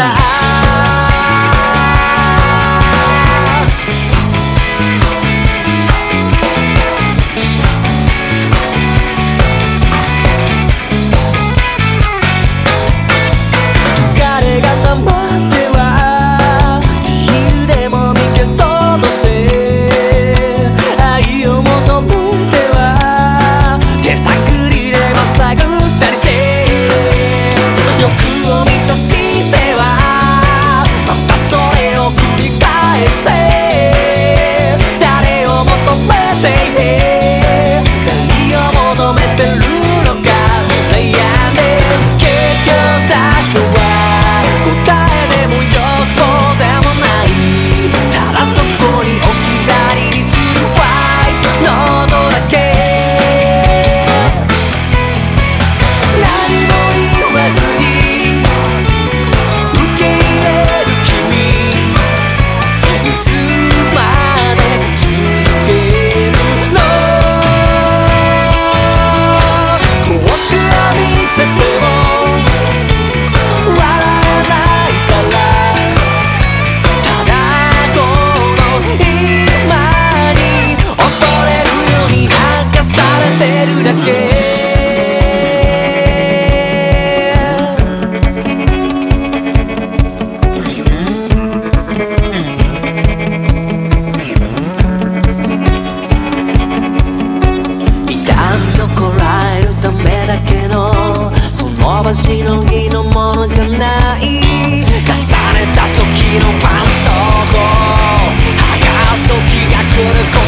I. ばしのぎのものじゃない。重ねた時の絆創膏。剥がす時が来る